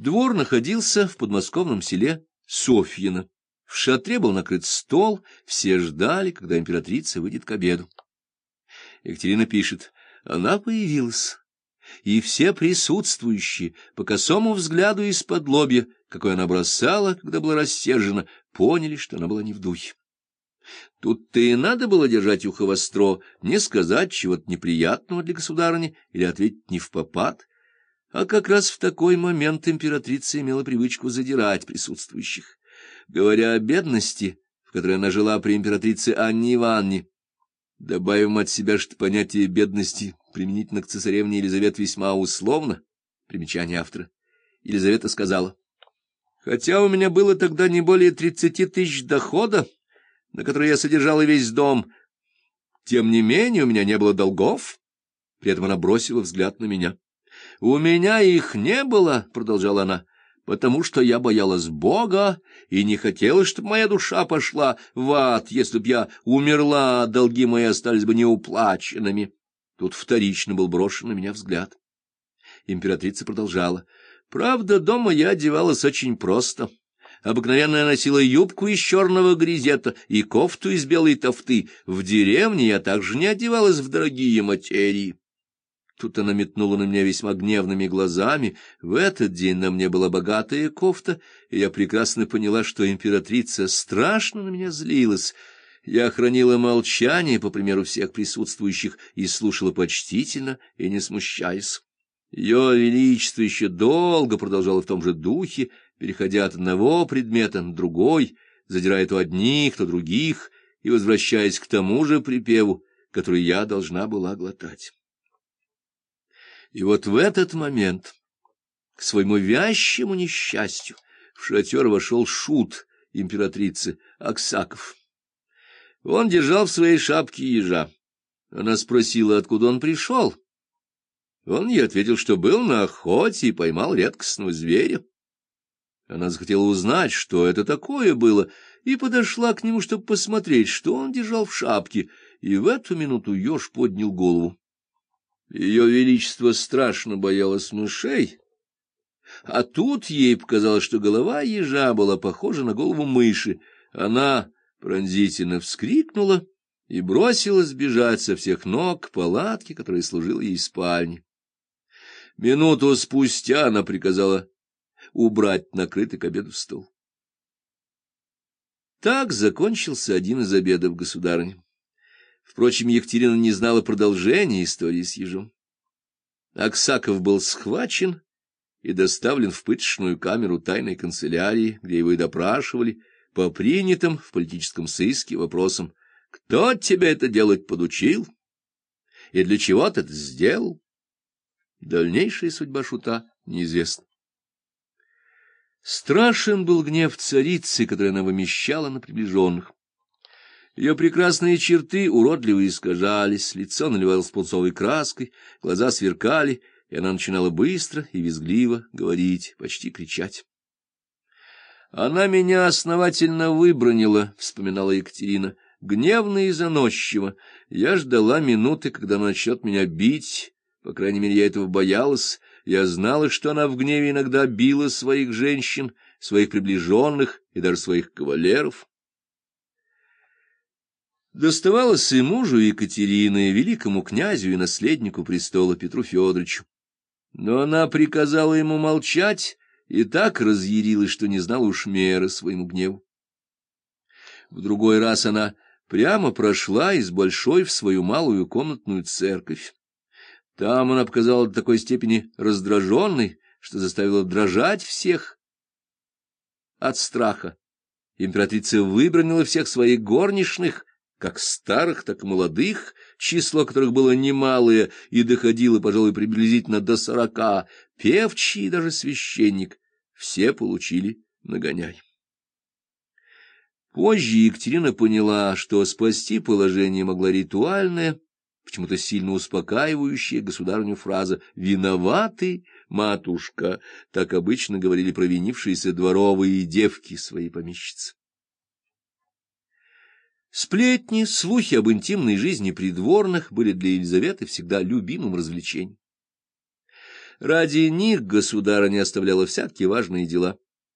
Двор находился в подмосковном селе Софьино. В шатре был накрыт стол, все ждали, когда императрица выйдет к обеду. Екатерина пишет, она появилась, и все присутствующие, по косому взгляду из-под лобья, какой она бросала, когда была рассержена, поняли, что она была не в духе. Тут-то и надо было держать ухо востро, не сказать чего-то неприятного для государыни или ответить не в попад, а как раз в такой момент императрица имела привычку задирать присутствующих. Говоря о бедности, в которой она жила при императрице Анне Ивановне, добавим от себя, что понятие бедности применительно к цесаревне Елизавете весьма условно, примечание автора, Елизавета сказала, «Хотя у меня было тогда не более тридцати тысяч дохода, на которые я содержала весь дом, тем не менее у меня не было долгов». При этом она бросила взгляд на меня. — У меня их не было, — продолжала она, — потому что я боялась Бога и не хотела, чтобы моя душа пошла в ад, если б я умерла, долги мои остались бы неуплаченными. Тут вторично был брошен на меня взгляд. Императрица продолжала. — Правда, дома я одевалась очень просто. Обыкновенно носила юбку из черного грезета и кофту из белой тофты. В деревне я также не одевалась в дорогие материи. Тут она метнула на меня весьма гневными глазами. В этот день на мне была богатая кофта, и я прекрасно поняла, что императрица страшно на меня злилась. Я хранила молчание, по примеру всех присутствующих, и слушала почтительно и не смущаясь. Ее величество еще долго продолжало в том же духе, переходя от одного предмета на другой, задирая то одних, то других, и возвращаясь к тому же припеву, который я должна была глотать. И вот в этот момент, к своему вящему несчастью, в шатер вошел шут императрицы Аксаков. Он держал в своей шапке ежа. Она спросила, откуда он пришел. Он ей ответил, что был на охоте и поймал редкостного зверя. Она захотела узнать, что это такое было, и подошла к нему, чтобы посмотреть, что он держал в шапке, и в эту минуту еж поднял голову. Ее Величество страшно боялось мышей, а тут ей показалось, что голова ежа была похожа на голову мыши. Она пронзительно вскрикнула и бросилась бежать со всех ног к палатке, которая служила ей спальней. Минуту спустя она приказала убрать накрытый к обеду стол. Так закончился один из обедов государыни. Впрочем, Екатерина не знала продолжения истории с ежом. Аксаков был схвачен и доставлен в пыточную камеру тайной канцелярии, где его и допрашивали по принятым в политическом сыске вопросам «Кто тебя это делать подучил? И для чего ты это сделал?» Дальнейшая судьба шута неизвестна. Страшен был гнев царицы, который она вымещала на приближенных. Ее прекрасные черты уродливо искажались, лицо наливалось пунцовой краской, глаза сверкали, и она начинала быстро и визгливо говорить, почти кричать. «Она меня основательно выбронила», — вспоминала Екатерина, — «гневно и заносчиво. Я ждала минуты, когда она начнет меня бить, по крайней мере, я этого боялась. Я знала, что она в гневе иногда била своих женщин, своих приближенных и даже своих кавалеров». Доставалось и мужу Екатерины, великому князю и наследнику престола Петру Федоровичу. Но она приказала ему молчать и так разъярилась, что не знала уж меры своему гневу. В другой раз она прямо прошла из большой в свою малую комнатную церковь. Там она показала до такой степени раздраженной, что заставила дрожать всех от страха. Императрица выбронила всех своих горничных, как старых, так и молодых, число которых было немалое и доходило, пожалуй, приблизительно до сорока, певчий и даже священник, все получили нагоняй. Позже Екатерина поняла, что спасти положение могла ритуальная, почему-то сильно успокаивающая государню фраза «Виноваты, матушка», так обычно говорили провинившиеся дворовые девки своей помещицы. Сплетни, слухи об интимной жизни придворных были для Елизаветы всегда любимым развлечением. Ради них государа не оставляла всякие важные дела.